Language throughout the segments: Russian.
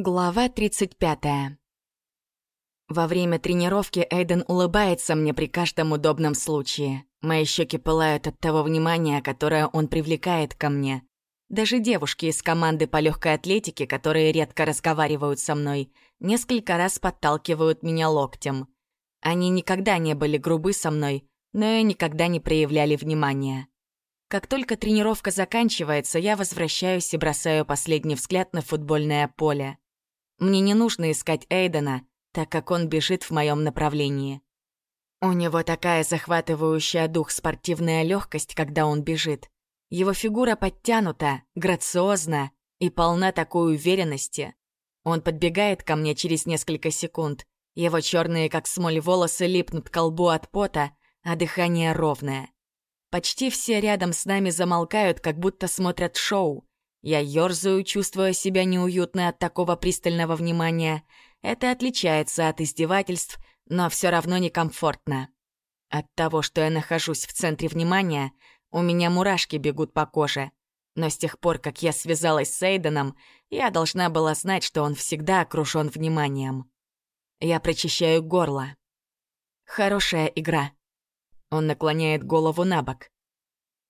Глава 35. Во время тренировки Эйден улыбается мне при каждом удобном случае. Мои щеки пылают от того внимания, которое он привлекает ко мне. Даже девушки из команды по легкой атлетике, которые редко разговаривают со мной, несколько раз подталкивают меня локтем. Они никогда не были грубы со мной, но и никогда не проявляли внимания. Как только тренировка заканчивается, я возвращаюсь и бросаю последний взгляд на футбольное поле. Мне не нужно искать Эйдена, так как он бежит в моем направлении. У него такая захватывающая дух спортивная легкость, когда он бежит. Его фигура подтянута, грациозна и полна такой уверенности. Он подбегает ко мне через несколько секунд. Его черные, как смоль, волосы липнут к колбу от пота, а дыхание ровное. Почти все рядом с нами замолкают, как будто смотрят шоу. Я ёрзаю, чувствуя себя неуютно от такого пристального внимания. Это отличается от издевательств, но все равно некомфортно. От того, что я нахожусь в центре внимания, у меня мурашки бегут по коже. Но с тех пор, как я связалась с Эйденом, я должна была знать, что он всегда окружен вниманием. Я прочищаю горло. Хорошая игра. Он наклоняет голову на бок.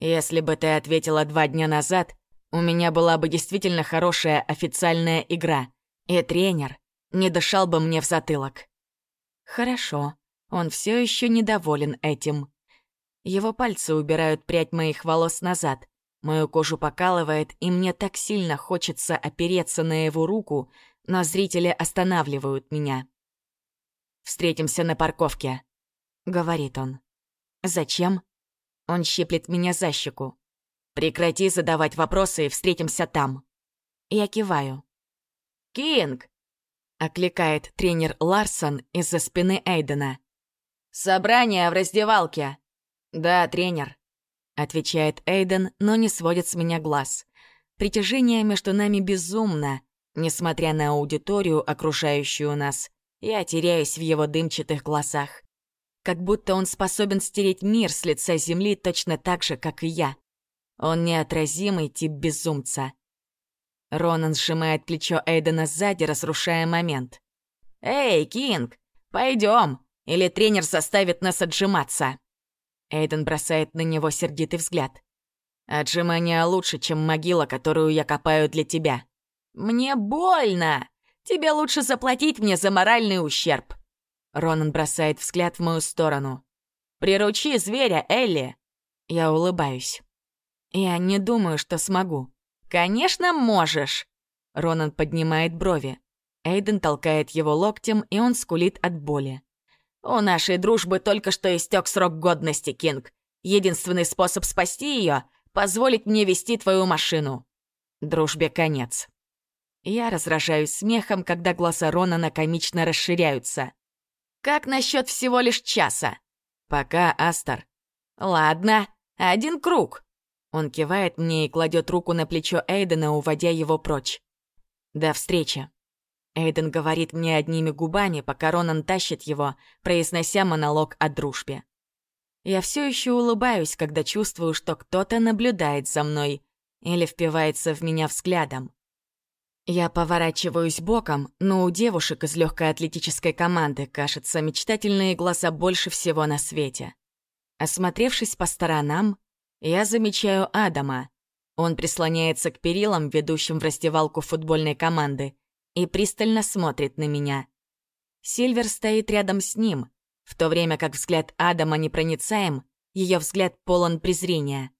Если бы ты ответила два дня назад, у меня была бы действительно хорошая официальная игра, и тренер не дышал бы мне в затылок. Хорошо, он все еще недоволен этим. Его пальцы убирают прядь моих волос назад, мою кожу покалывает, и мне так сильно хочется опереться на его руку, но зрители останавливают меня. «Встретимся на парковке», — говорит он. «Зачем?» Он щиплет меня за щеку. Прекрати задавать вопросы и встретимся там. Я киваю. «Кинг!» — окликает тренер Ларсон из-за спины Эйдена. «Собрание в раздевалке!» «Да, тренер», — отвечает Эйден, но не сводит с меня глаз. Притяжение между нами безумно. Несмотря на аудиторию, окружающую нас, я теряюсь в его дымчатых глазах. Как будто он способен стереть мир с лица земли точно так же, как и я. Он неотразимый тип безумца. Ронан сжимает плечо Эйдена сзади, разрушая момент. «Эй, Кинг, пойдем, или тренер заставит нас отжиматься!» Эйден бросает на него сердитый взгляд. «Отжимания лучше, чем могила, которую я копаю для тебя». «Мне больно! Тебе лучше заплатить мне за моральный ущерб!» Ронан бросает взгляд в мою сторону. «Приручи зверя, Элли!» Я улыбаюсь. «Я не думаю, что смогу». «Конечно, можешь!» Ронан поднимает брови. Эйден толкает его локтем, и он скулит от боли. «У нашей дружбы только что истек срок годности, Кинг. Единственный способ спасти ее — позволить мне вести твою машину. Дружбе конец». Я разражаюсь смехом, когда глаза Ронана комично расширяются. «Как насчет всего лишь часа?» «Пока, Астер». «Ладно, один круг. Он кивает мне и кладет руку на плечо Эйдена, уводя его прочь. «До встречи». Эйден говорит мне одними губами, пока Ронан тащит его, произнося монолог о дружбе. Я все еще улыбаюсь, когда чувствую, что кто-то наблюдает за мной или впивается в меня взглядом. Я поворачиваюсь боком, но у девушек из легкой атлетической команды, кажется, мечтательные глаза больше всего на свете. Осмотревшись по сторонам, я замечаю Адама. Он прислоняется к перилам, ведущим в раздевалку футбольной команды, и пристально смотрит на меня. Сильвер стоит рядом с ним, в то время как взгляд Адама непроницаем, ее взгляд полон презрения.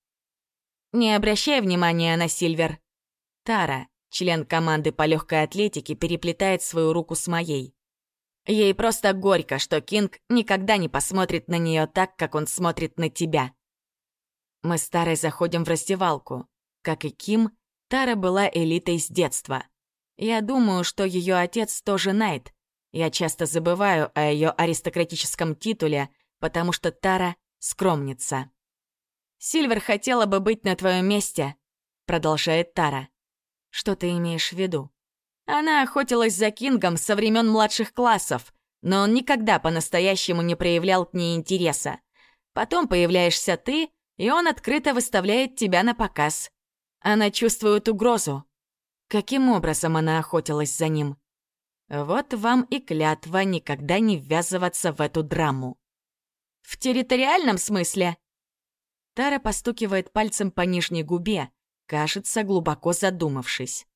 «Не обращай внимания на Сильвер». Тара, член команды по легкой атлетике, переплетает свою руку с моей. Ей просто горько, что Кинг никогда не посмотрит на нее так, как он смотрит на тебя. Мы с Тарой заходим в раздевалку. Как и Ким, Тара была элитой с детства. Я думаю, что ее отец тоже Найт. Я часто забываю о ее аристократическом титуле, потому что Тара — скромница. «Сильвер хотела бы быть на твоем месте», — продолжает Тара. «Что ты имеешь в виду?» Она охотилась за Кингом со времен младших классов, но он никогда по-настоящему не проявлял к ней интереса. Потом появляешься ты, и он открыто выставляет тебя на показ. Она чувствует угрозу. Каким образом она охотилась за ним? Вот вам и клятва никогда не ввязываться в эту драму. В территориальном смысле? Тара постукивает пальцем по нижней губе, кажется, глубоко задумавшись.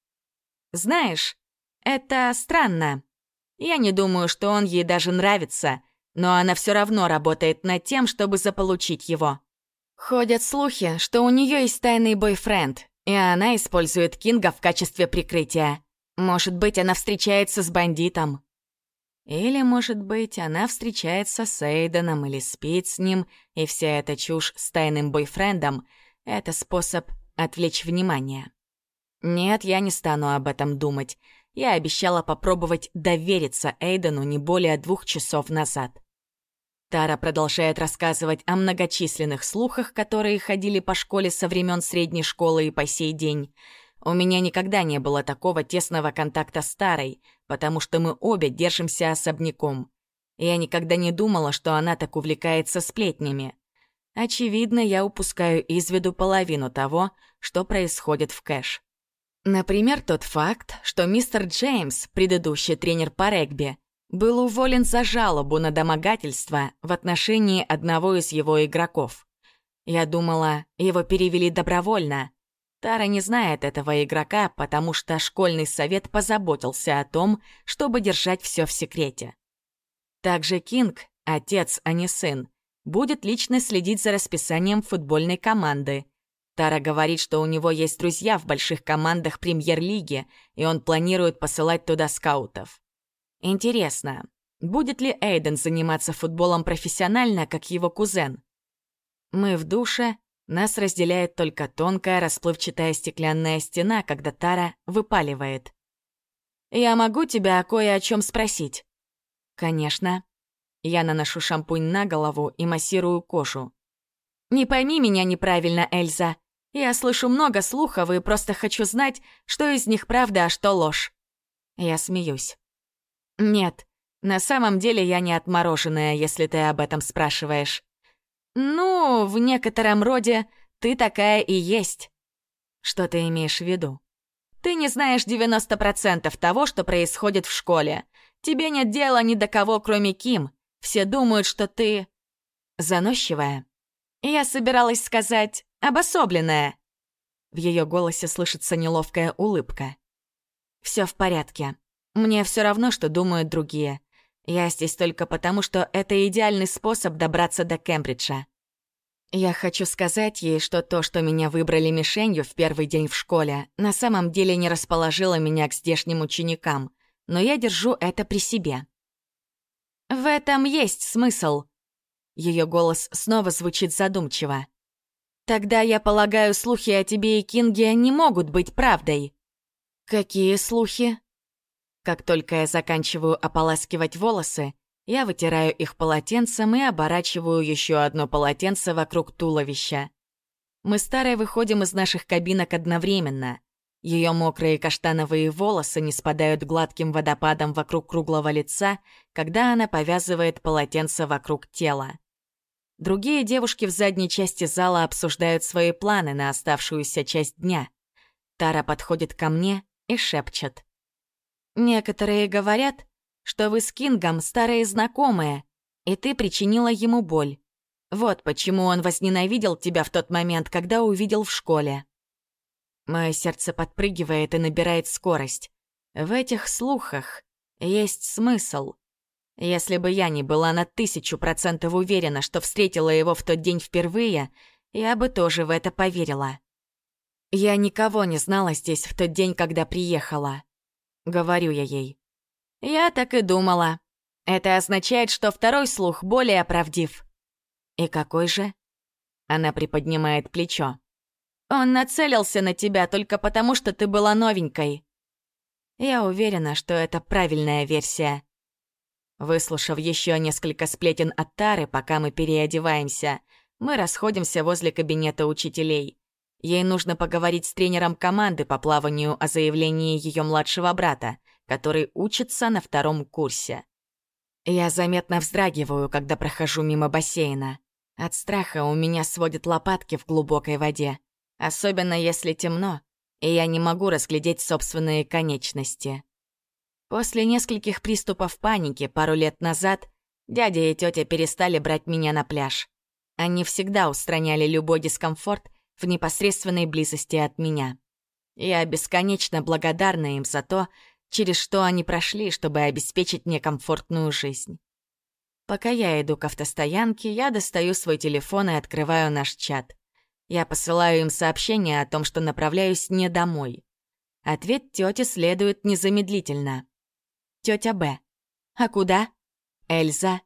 Знаешь, это странно. Я не думаю, что он ей даже нравится, но она все равно работает над тем, чтобы заполучить его. Ходят слухи, что у нее есть тайный бойфренд, и она использует Кинга в качестве прикрытия. Может быть, она встречается с бандитом. Или, может быть, она встречается с Эйденом или спит с ним, и вся эта чушь с тайным бойфрендом — это способ отвлечь внимание. Нет, я не стану об этом думать. Я обещала попробовать довериться Эйдену не более двух часов назад. Тара продолжает рассказывать о многочисленных слухах, которые ходили по школе со времен средней школы и по сей день — у меня никогда не было такого тесного контакта с Тарой, потому что мы обе держимся особняком. Я никогда не думала, что она так увлекается сплетнями. Очевидно, я упускаю из виду половину того, что происходит в Кэш. Например, тот факт, что мистер Джеймс, предыдущий тренер по регби, был уволен за жалобу на домогательство в отношении одного из его игроков. Я думала, его перевели добровольно, Тара не знает этого игрока, потому что школьный совет позаботился о том, чтобы держать все в секрете. Также Кинг, отец, а не сын, будет лично следить за расписанием футбольной команды. Тара говорит, что у него есть друзья в больших командах премьер-лиги, и он планирует посылать туда скаутов. Интересно, будет ли Эйден заниматься футболом профессионально, как его кузен? Мы в душе, нас разделяет только тонкая расплывчатая стеклянная стена, когда Тара выпаливает. «Я могу тебя кое о чем спросить?» «Конечно». Я наношу шампунь на голову и массирую кожу. «Не пойми меня неправильно, Эльза. Я слышу много слухов и просто хочу знать, что из них правда, а что ложь». Я смеюсь. «Нет, на самом деле я не отмороженная, если ты об этом спрашиваешь. «Ну, в некотором роде ты такая и есть». «Что ты имеешь в виду?» «Ты не знаешь 90% того, что происходит в школе. Тебе нет дела ни до кого, кроме Ким. Все думают, что ты...» «Заносчивая?» «Я собиралась сказать «обособленная». В ее голосе слышится неловкая улыбка. «Все в порядке. Мне все равно, что думают другие. Я здесь только потому, что это идеальный способ добраться до Кембриджа. Я хочу сказать ей, что то, что меня выбрали мишенью в первый день в школе, на самом деле не расположило меня к здешним ученикам, но я держу это при себе. В этом есть смысл. Ее голос снова звучит задумчиво. Тогда, я полагаю, слухи о тебе и Кинге не могут быть правдой. Какие слухи? Как только я заканчиваю ополаскивать волосы, я вытираю их полотенцем и оборачиваю еще одно полотенце вокруг туловища. Мы старой выходим из наших кабинок одновременно. Ее мокрые каштановые волосы не спадают гладким водопадом вокруг круглого лица, когда она повязывает полотенце вокруг тела. Другие девушки в задней части зала обсуждают свои планы на оставшуюся часть дня. Тара подходит ко мне и шепчет. Некоторые говорят, что вы с Кингом старые знакомые, и ты причинила ему боль. Вот почему он возненавидел тебя в тот момент, когда увидел в школе. Мое сердце подпрыгивает и набирает скорость. В этих слухах есть смысл. Если бы я не была на тысячу процентов уверена, что встретила его в тот день впервые, я бы тоже в это поверила. Я никого не знала здесь в тот день, когда приехала. Говорю я ей. Я так и думала. Это означает, что второй слух более правдив. И какой же? Она приподнимает плечо. Он нацелился на тебя только потому, что ты была новенькой. Я уверена, что это правильная версия. Выслушав еще несколько сплетен от Тары, пока мы переодеваемся, мы расходимся возле кабинета учителей. Ей нужно поговорить с тренером команды по плаванию о заявлении ее младшего брата, который учится на втором курсе. Я заметно вздрагиваю, когда прохожу мимо бассейна. От страха у меня сводят лопатки в глубокой воде. Особенно если темно, и я не могу разглядеть собственные конечности. После нескольких приступов паники пару лет назад дядя и тетя перестали брать меня на пляж. Они всегда устраняли любой дискомфорт в непосредственной близости от меня. Я бесконечно благодарна им за то, через что они прошли, чтобы обеспечить мне комфортную жизнь. Пока я иду к автостоянке, я достаю свой телефон и открываю наш чат. Я посылаю им сообщение о том, что направляюсь не домой. Ответ тети следует незамедлительно. Тетя Б. А куда? Эльза.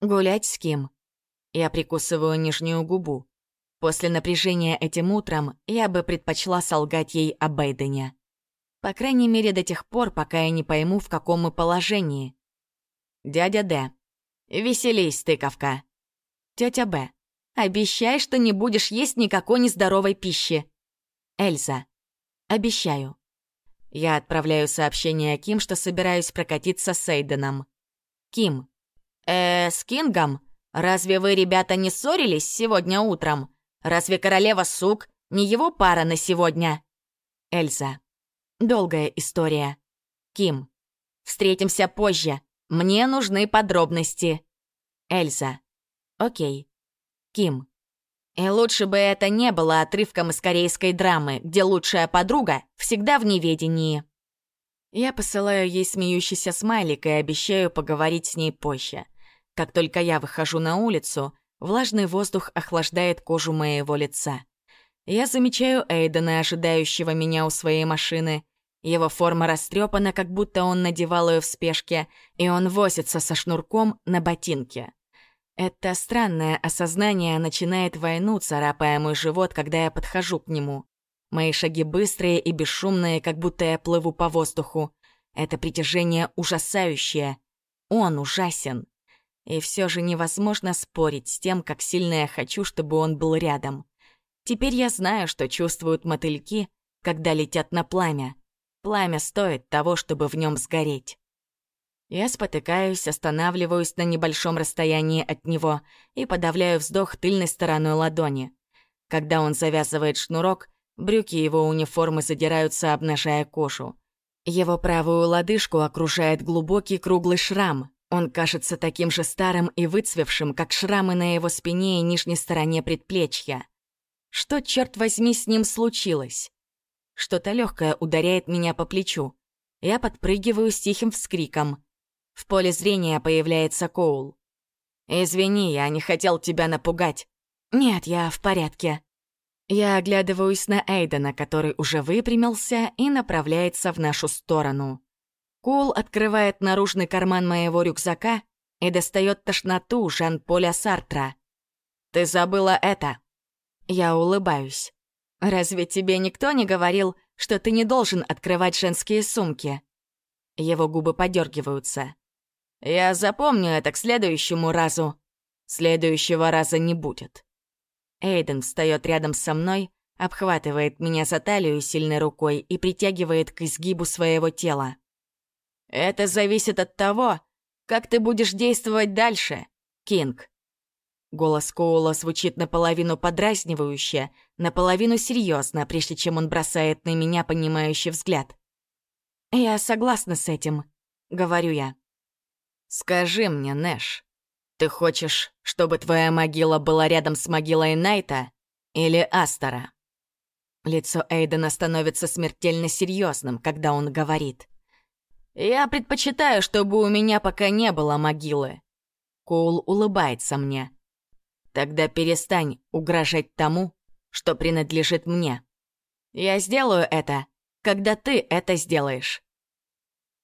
Гулять с кем? Я прикусываю нижнюю губу. После напряжения этим утром я бы предпочла солгать ей об Эйдене. По крайней мере, до тех пор, пока я не пойму, в каком мы положении. Дядя Д. Веселись, тыковка. Тетя Б. Обещай, что не будешь есть никакой нездоровой пищи. Эльза. Обещаю. Я отправляю сообщение Ким, что собираюсь прокатиться с Эйденом. Ким. Э, с Кингом? Разве вы, ребята, не ссорились сегодня утром? Разве королева сук не его пара на сегодня? Эльза. Долгая история. Ким. Встретимся позже. Мне нужны подробности. Эльза. Окей. Ким. И лучше бы это не было отрывком из корейской драмы, где лучшая подруга всегда в неведении. Я посылаю ей смеющийся смайлик и обещаю поговорить с ней позже. Как только я выхожу на улицу, влажный воздух охлаждает кожу моего лица. Я замечаю Эйдена, ожидающего меня у своей машины. Его форма растрепана, как будто он надевал ее в спешке, и он возится со шнурком на ботинке. Это странное осознание начинает войну, царапая мой живот, когда я подхожу к нему. Мои шаги быстрые и бесшумные, как будто я плыву по воздуху. Это притяжение ужасающее. Он ужасен. И все же невозможно спорить с тем, как сильно я хочу, чтобы он был рядом. Теперь я знаю, что чувствуют мотыльки, когда летят на пламя. Пламя стоит того, чтобы в нем сгореть. Я спотыкаюсь, останавливаюсь на небольшом расстоянии от него и подавляю вздох тыльной стороной ладони. Когда он завязывает шнурок, брюки его униформы задираются, обнажая кожу. Его правую лодыжку окружает глубокий круглый шрам. Он кажется таким же старым и выцвевшим, как шрамы на его спине и нижней стороне предплечья. Что, черт возьми, с ним случилось? Что-то легкое ударяет меня по плечу. Я подпрыгиваю с тихим вскриком. В поле зрения появляется Коул. «Извини, я не хотел тебя напугать». «Нет, я в порядке». Я оглядываюсь на Эйдена, который уже выпрямился и направляется в нашу сторону. Коул открывает наружный карман моего рюкзака и достает тошноту Жан-Поля Сартра. «Ты забыла это?» Я улыбаюсь. «Разве тебе никто не говорил, что ты не должен открывать женские сумки?» Его губы подергиваются. Я запомню это к следующему разу. Следующего раза не будет. Эйден встает рядом со мной, обхватывает меня за талию сильной рукой и притягивает к изгибу своего тела. Это зависит от того, как ты будешь действовать дальше, Кинг. Голос Коула звучит наполовину подразнивающе, наполовину серьезно, прежде чем он бросает на меня понимающий взгляд. «Я согласна с этим», — говорю я. «Скажи мне, Нэш, ты хочешь, чтобы твоя могила была рядом с могилой Найта или Астора?» Лицо Эйдена становится смертельно серьезным, когда он говорит. «Я предпочитаю, чтобы у меня пока не было могилы». Коул улыбается мне. «Тогда перестань угрожать тому, что принадлежит мне. Я сделаю это, когда ты это сделаешь».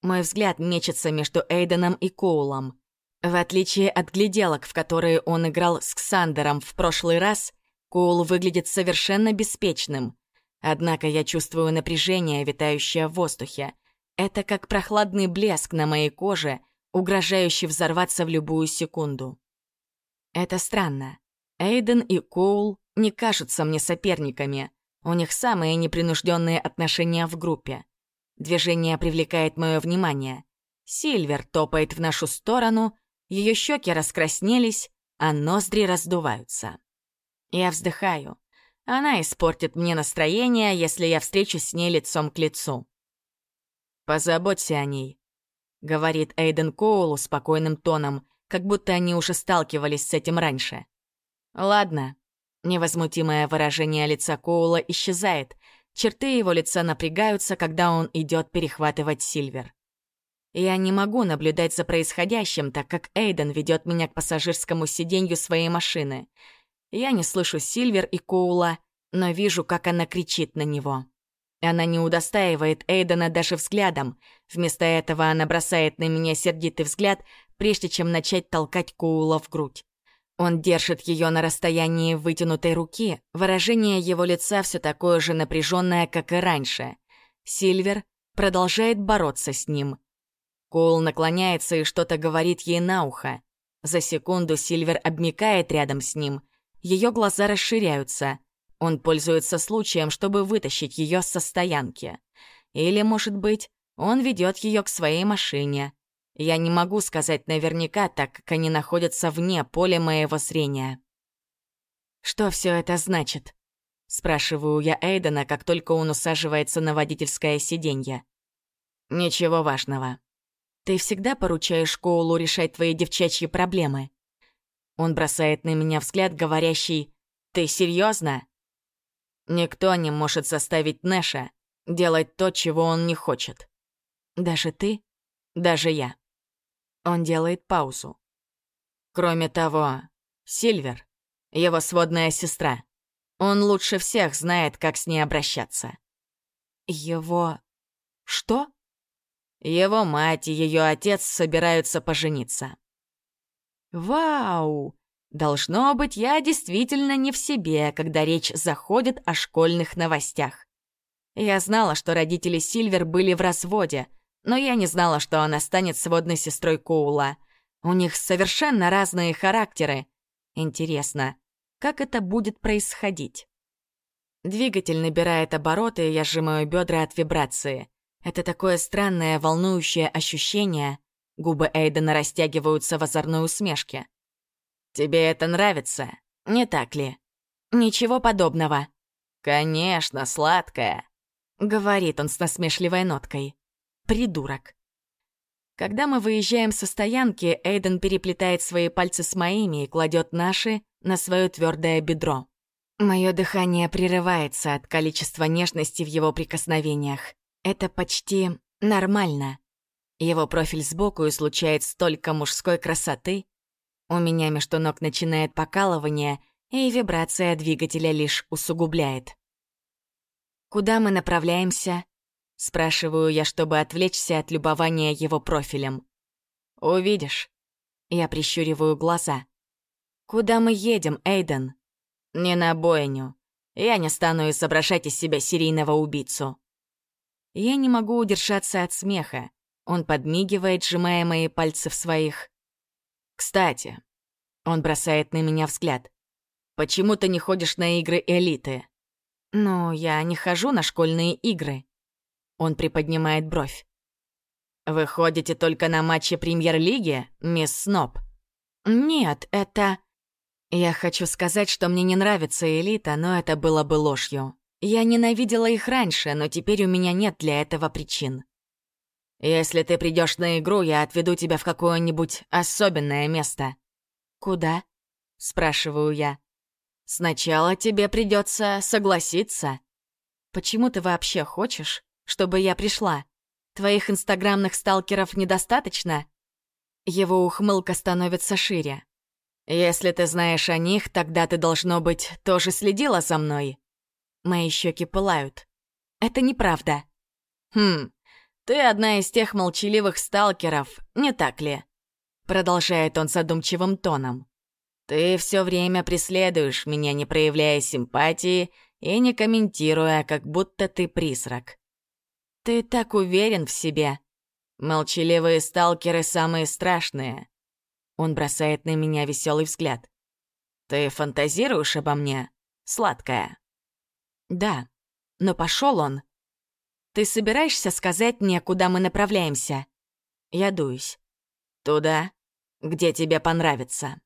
Мой взгляд мечется между Эйденом и Коулом. В отличие от гляделок, в которые он играл с Ксандером в прошлый раз, Коул выглядит совершенно беспечным. Однако я чувствую напряжение, витающее в воздухе. Это как прохладный блеск на моей коже, угрожающий взорваться в любую секунду. Это странно. Эйден и Коул не кажутся мне соперниками. У них самые непринужденные отношения в группе. Движение привлекает мое внимание. Сильвер топает в нашу сторону, ее щеки раскраснелись, а ноздри раздуваются. Я вздыхаю. Она испортит мне настроение, если я встречусь с ней лицом к лицу. «Позаботься о ней», — говорит Эйден Коулу спокойным тоном, как будто они уже сталкивались с этим раньше. «Ладно». Невозмутимое выражение лица Коула исчезает. Черты его лица напрягаются, когда он идет перехватывать Сильвер. Я не могу наблюдать за происходящим, так как Эйден ведет меня к пассажирскому сиденью своей машины. Я не слышу Сильвер и Коула, но вижу, как она кричит на него. Она не удостаивает Эйдена даже взглядом. Вместо этого она бросает на меня сердитый взгляд, прежде чем начать толкать Коула в грудь. Он держит ее на расстоянии вытянутой руки, выражение его лица все такое же напряженное, как и раньше. Сильвер продолжает бороться с ним. Коул наклоняется и что-то говорит ей на ухо. За секунду Сильвер обмикает рядом с ним. Ее глаза расширяются. Он пользуется случаем, чтобы вытащить ее со стоянки. Или, может быть, он ведет ее к своей машине. Я не могу сказать наверняка, так как они находятся вне поля моего зрения. «Что все это значит?» — спрашиваю я Эйдена, как только он усаживается на водительское сиденье. «Ничего важного. Ты всегда поручаешь Коулу решать твои девчачьи проблемы?» Он бросает на меня взгляд, говорящий «Ты серьезно? Никто не может заставить Нэша делать то, чего он не хочет. Даже ты? Даже я. Он делает паузу. Кроме того, Сильвер — его сводная сестра. Он лучше всех знает, как с ней обращаться. Его... что? Его мать и ее отец собираются пожениться. Вау! Должно быть, я действительно не в себе, когда речь заходит о школьных новостях. Я знала, что родители Сильвер были в разводе — но я не знала, что она станет сводной сестрой Коула. У них совершенно разные характеры. Интересно, как это будет происходить? Двигатель набирает обороты, и я сжимаю бедра от вибрации. Это такое странное, волнующее ощущение. Губы Эйдена растягиваются в озорной усмешке. «Тебе это нравится, не так ли?» «Ничего подобного». «Конечно, сладкая», — говорит он с насмешливой ноткой. Придурок. Когда мы выезжаем со стоянки, Эйден переплетает свои пальцы с моими и кладет наши на свое твердое бедро. Мое дыхание прерывается от количества нежности в его прикосновениях. Это почти нормально. Его профиль сбоку излучает столько мужской красоты. У меня между ног начинает покалывание, и вибрация двигателя лишь усугубляет. Куда мы направляемся? Спрашиваю я, чтобы отвлечься от любования его профилем. «Увидишь». Я прищуриваю глаза. «Куда мы едем, Эйден?» «Не на бойню. Я не стану изображать из себя серийного убийцу». Я не могу удержаться от смеха. Он подмигивает, сжимая мои пальцы в своих. «Кстати», — он бросает на меня взгляд, «почему ты не ходишь на игры элиты?» «Ну, я не хожу на школьные игры», он приподнимает бровь. «Вы ходите только на матчи премьер-лиги, мисс Сноб?» «Нет, это...» Я хочу сказать, что мне не нравится элита, но это было бы ложью. Я ненавидела их раньше, но теперь у меня нет для этого причин. Если ты придешь на игру, я отведу тебя в какое-нибудь особенное место. Куда? спрашиваю я. Сначала тебе придется согласиться. Почему ты вообще хочешь, чтобы я пришла. Твоих инстаграмных сталкеров недостаточно?» Его ухмылка становится шире. «Если ты знаешь о них, тогда ты, должно быть, тоже следила за мной». Мои щеки пылают. «Это неправда». «Хм, ты одна из тех молчаливых сталкеров, не так ли?» Продолжает он задумчивым тоном. «Ты все время преследуешь меня, не проявляя симпатии и не комментируя, как будто ты призрак. Ты так уверен в себе. Молчаливые сталкеры самые страшные. Он бросает на меня веселый взгляд. Ты фантазируешь обо мне, сладкая? Да, но пошел он. Ты собираешься сказать мне, куда мы направляемся? Я дуюсь. Туда, где тебе понравится.